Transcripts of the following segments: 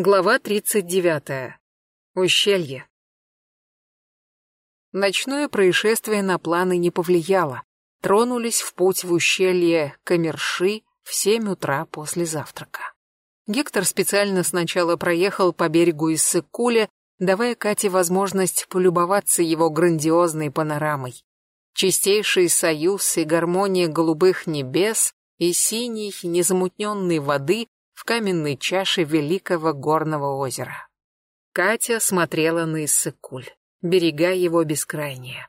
Глава 39. Ущелье. Ночное происшествие на планы не повлияло. Тронулись в путь в ущелье Камерши в 7 утра после завтрака. Гектор специально сначала проехал по берегу Иссык-Куля, давая Кате возможность полюбоваться его грандиозной панорамой. Чистейший союз и гармония голубых небес и синей, незамутненной воды в каменной чаше великого горного озера. Катя смотрела на Иссыкуль, берега его бескрайние.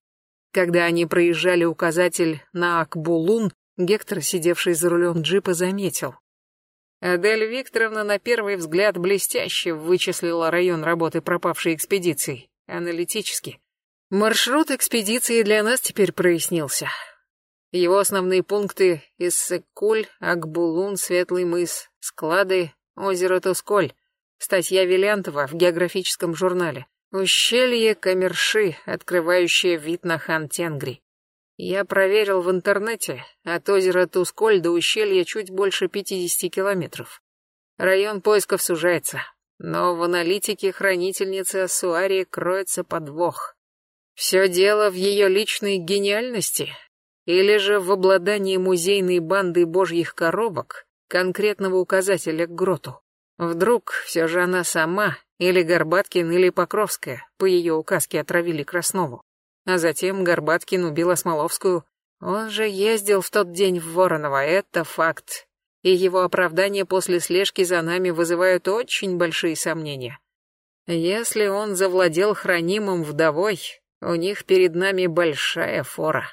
Когда они проезжали указатель на Акбулун, Гектор, сидевший за рулем джипа, заметил. Адель Викторовна на первый взгляд блестяще вычислила район работы пропавшей экспедиции, аналитически. Маршрут экспедиции для нас теперь прояснился. Его основные пункты — Иссык-Куль, Акбулун, Светлый мыс, склады, озеро Тусколь. Статья Вилянтова в географическом журнале. Ущелье Камерши, открывающее вид на Хан-Тенгри. Я проверил в интернете, от озера Тусколь до ущелья чуть больше 50 километров. Район поисков сужается, но в аналитике хранительницы Ассуарии кроется подвох. Все дело в ее личной гениальности, или же в обладании музейной бандой божьих коробок конкретного указателя к гроту. Вдруг все же она сама, или Горбаткин, или Покровская, по ее указке отравили Краснову. А затем Горбаткин убил Осмоловскую. Он же ездил в тот день в Воронова, это факт. И его оправдания после слежки за нами вызывают очень большие сомнения. Если он завладел хранимым вдовой, у них перед нами большая фора.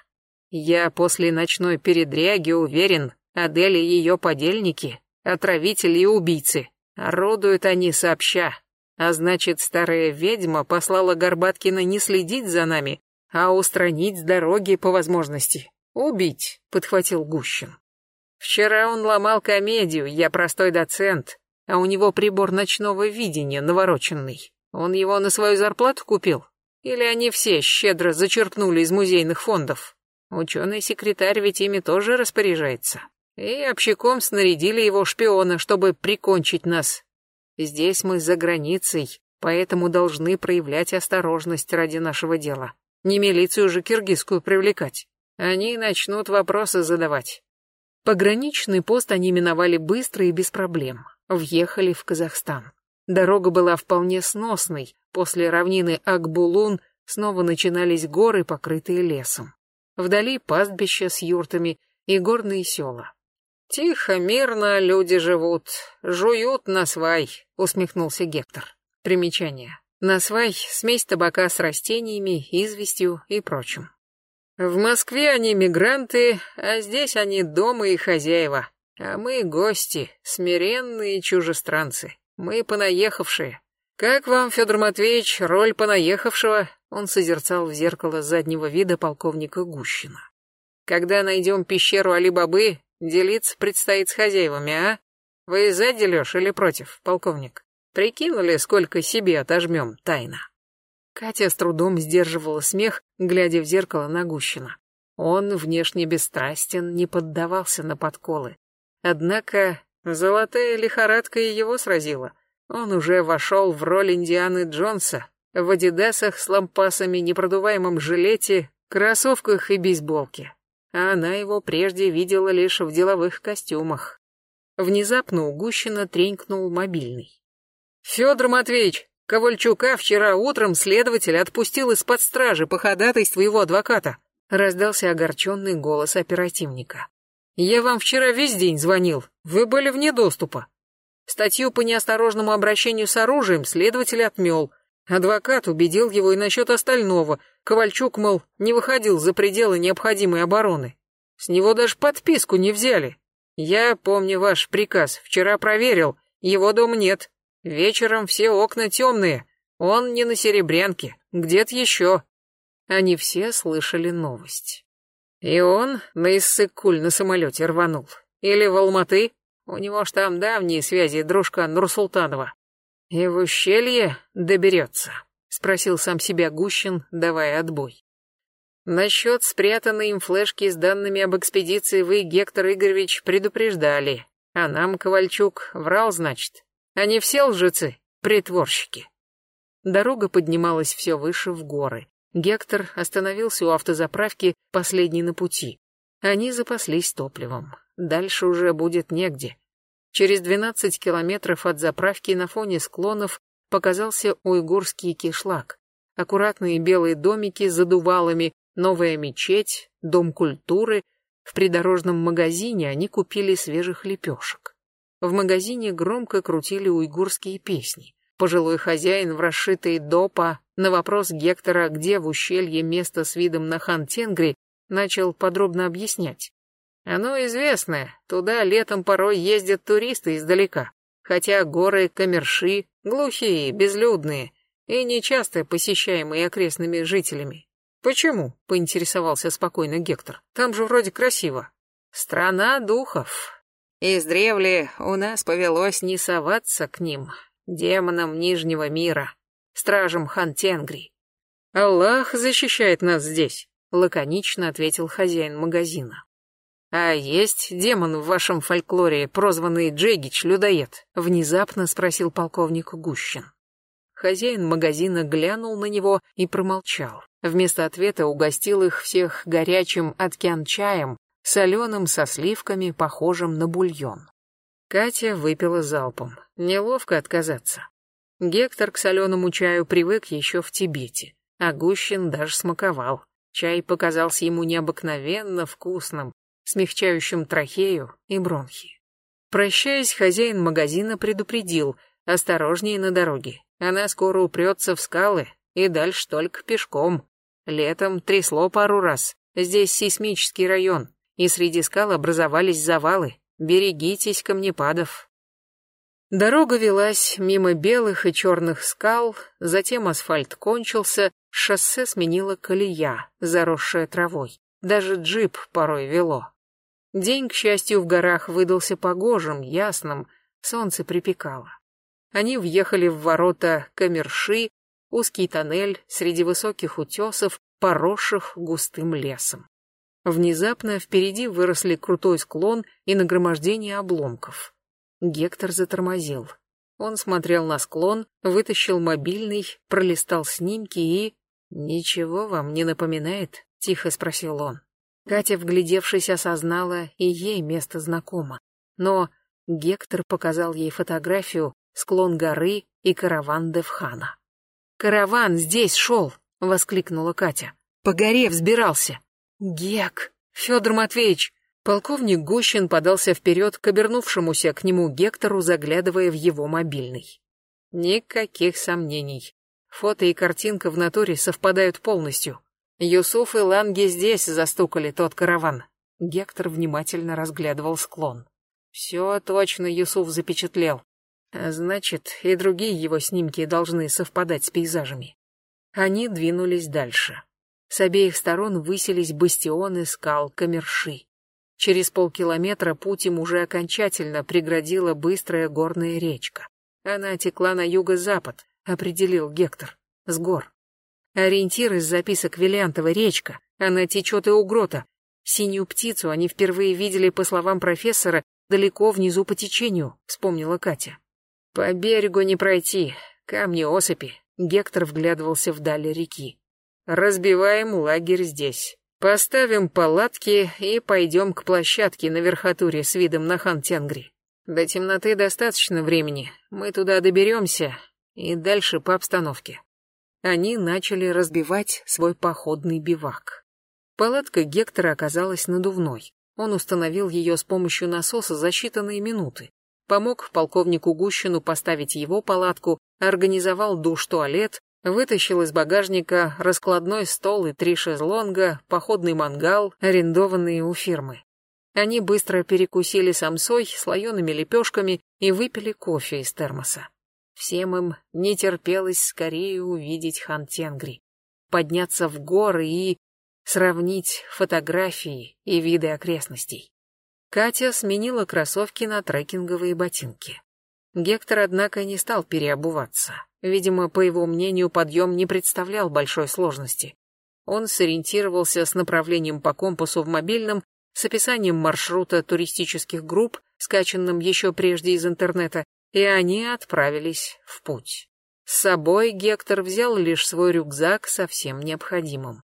Я после ночной передряги уверен, Адель и ее подельники, отравители и убийцы. Орудуют они сообща. А значит, старая ведьма послала Горбаткина не следить за нами, а устранить с дороги по возможности. Убить, подхватил Гущин. Вчера он ломал комедию, я простой доцент, а у него прибор ночного видения навороченный. Он его на свою зарплату купил? Или они все щедро зачерпнули из музейных фондов? Ученый-секретарь ведь ими тоже распоряжается. И общаком снарядили его шпиона, чтобы прикончить нас. Здесь мы за границей, поэтому должны проявлять осторожность ради нашего дела. Не милицию же киргизскую привлекать. Они начнут вопросы задавать. Пограничный пост они миновали быстро и без проблем. Въехали в Казахстан. Дорога была вполне сносной. После равнины Акбулун снова начинались горы, покрытые лесом. Вдали пастбища с юртами и горные села. «Тихо, мирно люди живут, жуют на свай», — усмехнулся Гектор. Примечание. Насвай — смесь табака с растениями, известью и прочим. В Москве они мигранты, а здесь они дома и хозяева. А мы гости, смиренные чужестранцы. Мы понаехавшие. Как вам, Федор Матвеевич, роль понаехавшего? Он созерцал в зеркало заднего вида полковника Гущина. Когда найдем пещеру Али-Бабы, делиться предстоит с хозяевами, а? Вы за дележ или против, полковник? Прикинули, сколько себе отожмем тайно? Катя с трудом сдерживала смех, глядя в зеркало на Гущина. Он, внешне бесстрастен, не поддавался на подколы. Однако золотая лихорадка и его сразила. Он уже вошел в роль Индианы Джонса, в адидасах с лампасами, непродуваемом жилете, кроссовках и бейсболке. А она его прежде видела лишь в деловых костюмах. Внезапно у Гущина тренькнул мобильный. «Федор Матвеевич, Ковальчука вчера утром следователь отпустил из-под стражи по ходатайству его адвоката», раздался огорченный голос оперативника. «Я вам вчера весь день звонил, вы были вне доступа. Статью по неосторожному обращению с оружием следователь отмел, Адвокат убедил его и насчет остального. Ковальчук, мол, не выходил за пределы необходимой обороны. С него даже подписку не взяли. Я, помню ваш приказ, вчера проверил, его дом нет. Вечером все окна темные. Он не на Серебрянке, где-то еще. Они все слышали новость. И он на Иссык-Куль на самолете рванул. Или в Алматы. У него ж там давние связи дружка Нурсултанова. «И в ущелье доберется?» — спросил сам себя Гущин, давая отбой. «Насчет спрятанной им флешки с данными об экспедиции вы, Гектор Игоревич, предупреждали. А нам Ковальчук врал, значит. Они все лжецы, притворщики. Дорога поднималась все выше в горы. Гектор остановился у автозаправки, последний на пути. Они запаслись топливом. Дальше уже будет негде. Через 12 километров от заправки на фоне склонов показался уйгурский кишлак. Аккуратные белые домики с задувалами, новая мечеть, дом культуры. В придорожном магазине они купили свежих лепешек. В магазине громко крутили уйгурские песни. Пожилой хозяин в расшитой допа на вопрос Гектора, где в ущелье место с видом на хан Тенгри, начал подробно объяснять. Оно известное, туда летом порой ездят туристы издалека, хотя горы Камерши глухие, безлюдные и нечасто посещаемые окрестными жителями. Почему? поинтересовался спокойно Гектор. Там же вроде красиво. Страна духов. Издревле у нас повелось не соваться к ним, демонам Нижнего мира, стражам Хантенгри. «Аллах защищает нас здесь», — лаконично ответил хозяин магазина. «А есть демон в вашем фольклоре, прозванный Джегич-людоед?» — внезапно спросил полковник Гущин. Хозяин магазина глянул на него и промолчал. Вместо ответа угостил их всех горячим аткян-чаем, соленым со сливками, похожим на бульон. Катя выпила залпом. Неловко отказаться. Гектор к соленому чаю привык еще в Тибете, а Гущин даже смаковал. Чай показался ему необыкновенно вкусным, смягчающим трахею и бронхи. Прощаясь, хозяин магазина предупредил, осторожнее на дороге, она скоро упрется в скалы, и дальше только пешком. Летом трясло пару раз, здесь сейсмический район, и среди скал образовались завалы, Берегитесь камнепадов. Дорога велась мимо белых и черных скал, затем асфальт кончился, шоссе сменило колея, заросшая травой. Даже джип порой вело. День, к счастью, в горах выдался погожим, ясным, солнце припекало. Они въехали в ворота Камерши, узкий тоннель среди высоких утесов, поросших густым лесом. Внезапно впереди выросли крутой склон и нагромождение обломков. Гектор затормозил. Он смотрел на склон, вытащил мобильный, пролистал снимки и... «Ничего вам не напоминает?» — тихо спросил он. Катя, вглядевшись, осознала, и ей место знакомо. Но Гектор показал ей фотографию, склон горы и караван Девхана. «Караван здесь шел!» — воскликнула Катя. «По горе взбирался!» «Гек! Федор Матвеевич!» Полковник Гущин подался вперед к обернувшемуся к нему Гектору, заглядывая в его мобильный. Никаких сомнений. Фото и картинка в натуре совпадают полностью. Юсуф и Ланги здесь застукали тот караван. Гектор внимательно разглядывал склон. Все точно Юсуф запечатлел. А значит, и другие его снимки должны совпадать с пейзажами. Они двинулись дальше. С обеих сторон высились бастионы скал Камерши. Через полкилометра путь им уже окончательно преградила быстрая горная речка. Она текла на юго-запад, определил Гектор, с гор. Ориентир из записок Виллиантова речка, она течет и у грота. Синюю птицу они впервые видели, по словам профессора, далеко внизу по течению, вспомнила Катя. По берегу не пройти, камни осыпи. Гектор вглядывался вдаль реки. Разбиваем лагерь здесь. Поставим палатки и пойдем к площадке на верхотуре с видом на Хан-Тенгри. До темноты достаточно времени. Мы туда доберемся и дальше по обстановке. Они начали разбивать свой походный бивак. Палатка Гектора оказалась надувной. Он установил ее с помощью насоса за считанные минуты. Помог полковнику Гущину поставить его палатку, организовал душ-туалет, Вытащил из багажника раскладной стол и три шезлонга, походный мангал, арендованные у фирмы. Они быстро перекусили самсой, слоеными лепешками и выпили кофе из термоса. Всем им не терпелось скорее увидеть хан Тенгри, подняться в горы и сравнить фотографии и виды окрестностей. Катя сменила кроссовки на трекинговые ботинки. Гектор, однако, не стал переобуваться. Видимо, по его мнению, подъем не представлял большой сложности. Он сориентировался с направлением по компасу в мобильном, с описанием маршрута туристических групп, скачанным еще прежде из интернета, и они отправились в путь. С собой Гектор взял лишь свой рюкзак со всем необходимым.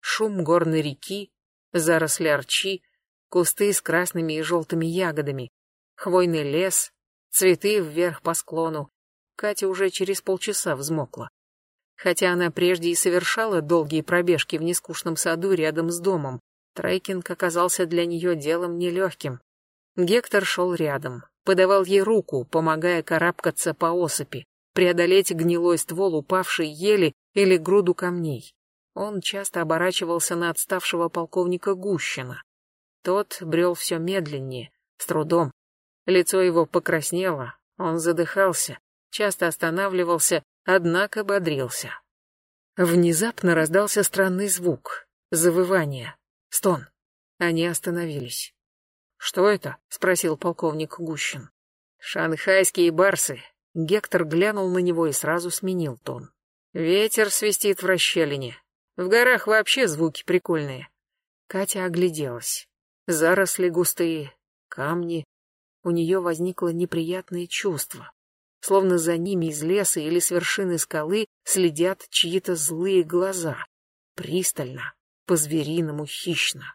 Шум горной реки, заросли арчи, кусты с красными и желтыми ягодами, хвойный лес, цветы вверх по склону. Катя уже через полчаса взмокла. Хотя она прежде и совершала долгие пробежки в нескучном саду рядом с домом, трекинг оказался для нее делом нелегким. Гектор шел рядом, подавал ей руку, помогая карабкаться по осыпи, преодолеть гнилой ствол упавшей ели или груду камней. Он часто оборачивался на отставшего полковника Гущина. Тот брел все медленнее, с трудом. Лицо его покраснело, он задыхался, часто останавливался, однако бодрился. Внезапно раздался странный звук, завывание, стон. Они остановились. «Что это?» — спросил полковник Гущин. «Шанхайские барсы». Гектор глянул на него и сразу сменил тон. «Ветер свистит в расщелине. В горах вообще звуки прикольные». Катя огляделась. Заросли густые, камни. У нее возникло неприятное чувство. Словно за ними из леса или с вершины скалы следят чьи-то злые глаза. Пристально, по-звериному хищно.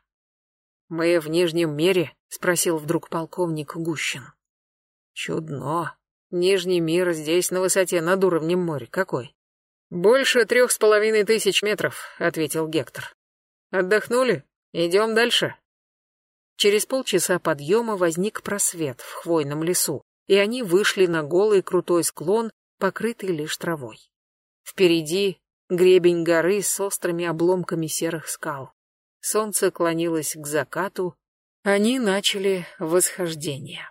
«Мы в Нижнем мире?» — спросил вдруг полковник Гущин. «Чудно. Нижний мир здесь на высоте над уровнем моря. Какой?» «Больше трех с половиной тысяч метров», — ответил Гектор. «Отдохнули? Идем дальше». Через полчаса подъема возник просвет в хвойном лесу, и они вышли на голый крутой склон, покрытый лишь травой. Впереди гребень горы с острыми обломками серых скал. Солнце клонилось к закату. Они начали восхождение.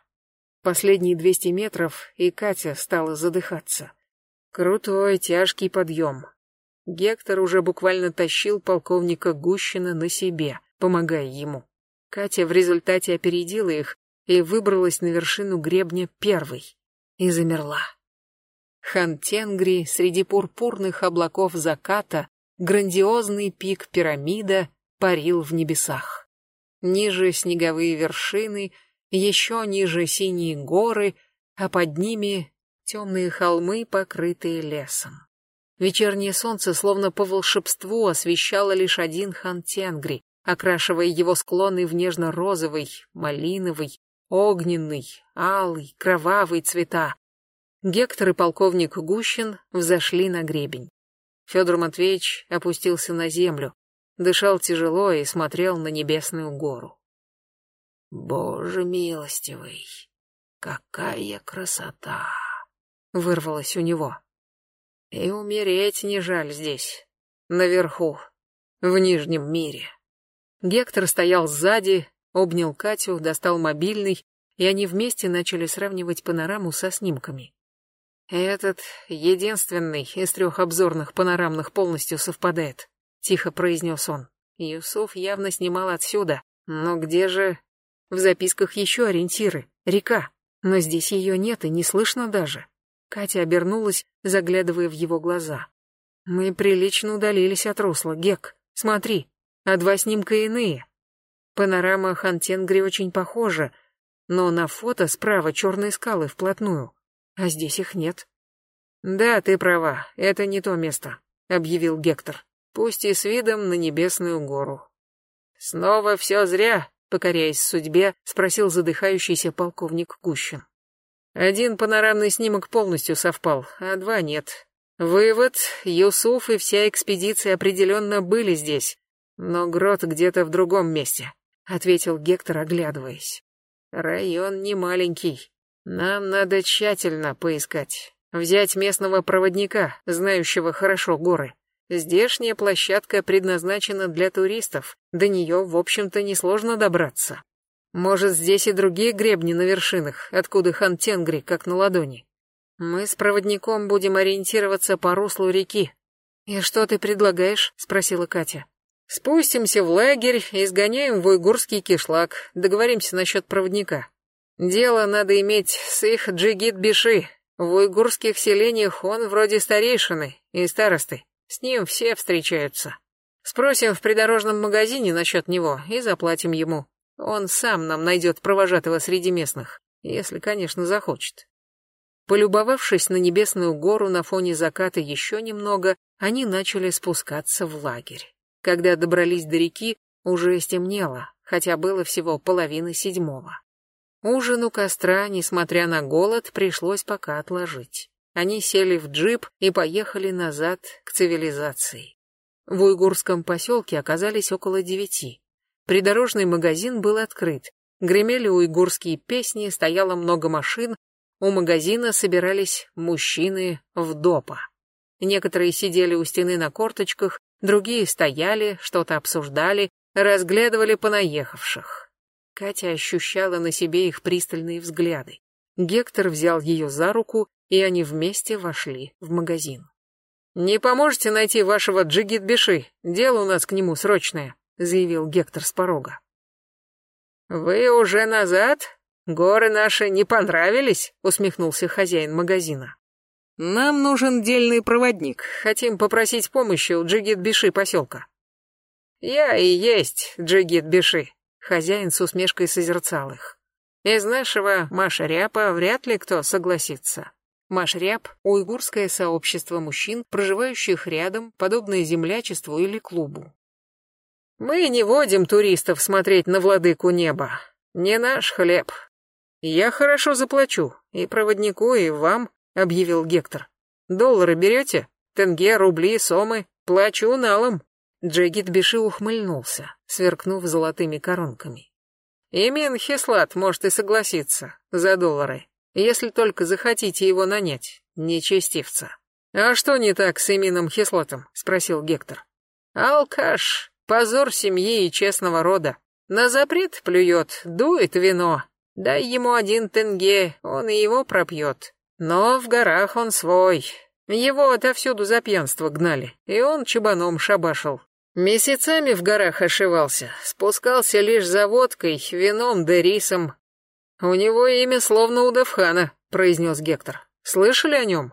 Последние двести метров, и Катя стала задыхаться. Крутой, тяжкий подъем. Гектор уже буквально тащил полковника Гущина на себе, помогая ему. Катя в результате опередила их и выбралась на вершину гребня первой. И замерла. Хантенгри среди пурпурных облаков заката, грандиозный пик пирамида парил в небесах. Ниже снеговые вершины, еще ниже синие горы, а под ними темные холмы, покрытые лесом. Вечернее солнце словно по волшебству освещало лишь один хан Тенгри, окрашивая его склоны в нежно-розовый, малиновый, огненный, алый, кровавый цвета. Гектор и полковник Гущин взошли на гребень. Федор Матвеевич опустился на землю, дышал тяжело и смотрел на небесную гору. «Боже милостивый, какая красота!» — вырвалось у него. «И умереть не жаль здесь, наверху, в Нижнем мире». Гектор стоял сзади, обнял Катю, достал мобильный, и они вместе начали сравнивать панораму со снимками. «Этот единственный из трех обзорных панорамных полностью совпадает», — тихо произнес он. Юсуф явно снимал отсюда. Но где же... В записках еще ориентиры. Река. Но здесь ее нет и не слышно даже. Катя обернулась, заглядывая в его глаза. Мы прилично удалились от русла, Гек. Смотри, а два снимка иные. Панорама Хантенгри очень похожа, но на фото справа черные скалы вплотную, а здесь их нет. Да, ты права, это не то место, объявил Гектор пусть и с видом на небесную гору. «Снова все зря», — покоряясь судьбе, спросил задыхающийся полковник Гущин. Один панорамный снимок полностью совпал, а два нет. Вывод, Юсуф и вся экспедиция определенно были здесь, но грот где-то в другом месте, ответил Гектор, оглядываясь. Район не маленький. Нам надо тщательно поискать. Взять местного проводника, знающего хорошо горы. Здешняя площадка предназначена для туристов, до нее, в общем-то, несложно добраться. Может, здесь и другие гребни на вершинах, откуда хан Тенгри, как на ладони. Мы с проводником будем ориентироваться по руслу реки. «И что ты предлагаешь?» — спросила Катя. «Спустимся в лагерь и сгоняем в уйгурский кишлак, договоримся насчет проводника. Дело надо иметь с их джигит-биши. В уйгурских селениях он вроде старейшины и старосты. С ним все встречаются. Спросим в придорожном магазине насчет него и заплатим ему. Он сам нам найдет провожатого среди местных, если, конечно, захочет. Полюбовавшись на небесную гору на фоне заката еще немного, они начали спускаться в лагерь. Когда добрались до реки, уже стемнело, хотя было всего половина седьмого. Ужин у костра, несмотря на голод, пришлось пока отложить. Они сели в джип и поехали назад к цивилизации. В уйгурском поселке оказались около девяти. Придорожный магазин был открыт. Гремели уйгурские песни, стояло много машин, у магазина собирались мужчины в допа. Некоторые сидели у стены на корточках, другие стояли, что-то обсуждали, разглядывали понаехавших. Катя ощущала на себе их пристальные взгляды. Гектор взял ее за руку, и они вместе вошли в магазин. «Не поможете найти вашего Джигит-Беши? Дело у нас к нему срочное», — заявил Гектор с порога. «Вы уже назад?» «Горы наши не понравились?» — усмехнулся хозяин магазина. «Нам нужен дельный проводник. Хотим попросить помощи у Джигит-Биши поселка». «Я и есть Джигит-Биши», — хозяин с усмешкой созерцал их. «Из нашего Машряпа вряд ли кто согласится». Машряп — уйгурское сообщество мужчин, проживающих рядом, подобное землячеству или клубу. «Мы не водим туристов смотреть на владыку неба. Не наш хлеб», «Я хорошо заплачу, и проводнику, и вам», — объявил Гектор. «Доллары берете? Тенге, рубли, сомы? Плачу налом». Джегит Биши ухмыльнулся, сверкнув золотыми коронками. «Имин Хеслат может и согласиться за доллары, если только захотите его нанять, нечестивца». «А что не так с Имином Хеслатом?» — спросил Гектор. «Алкаш, позор семьи и честного рода. На запрет плюет, дует вино, Дай ему один тенге, он и его пропьет. Но в горах он свой. Его отовсюду за пьянство гнали, и он чабаном шабашил. Месяцами в горах ошивался, спускался лишь за водкой, вином да рисом. У него имя словно у Давхана, произнес Гектор. Слышали о нем?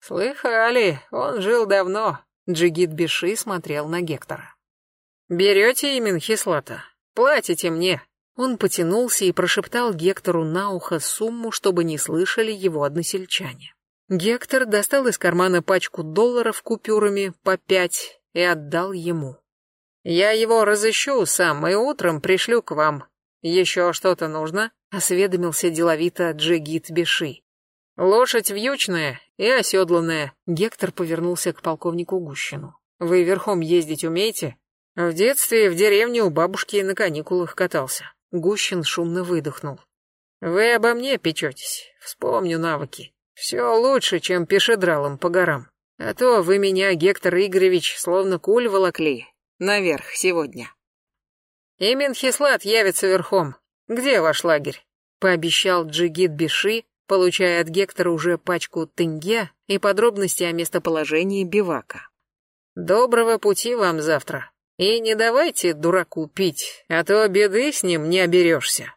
Слыхали, он жил давно. Джигит Биши смотрел на Гектора. Берете имя Хислата? Платите мне, он потянулся и прошептал Гектору на ухо сумму, чтобы не слышали его односельчане. Гектор достал из кармана пачку долларов купюрами по пять и отдал ему. «Я его разыщу сам и утром пришлю к вам. Еще что-то нужно?» — осведомился деловито Джигит Беши. «Лошадь вьючная и оседланная». Гектор повернулся к полковнику Гущину. «Вы верхом ездить умеете?» «В детстве в деревне у бабушки на каникулах катался». Гущин шумно выдохнул. «Вы обо мне печетесь. Вспомню навыки. Все лучше, чем пешедралом по горам. А то вы меня, Гектор Игоревич, словно куль волокли. Наверх сегодня». «И Минхислат явится верхом. Где ваш лагерь?» Пообещал Джигит Биши, получая от Гектора уже пачку тынья и подробности о местоположении бивака. «Доброго пути вам завтра», и не давайте дураку пить, а то беды с ним не оберешься.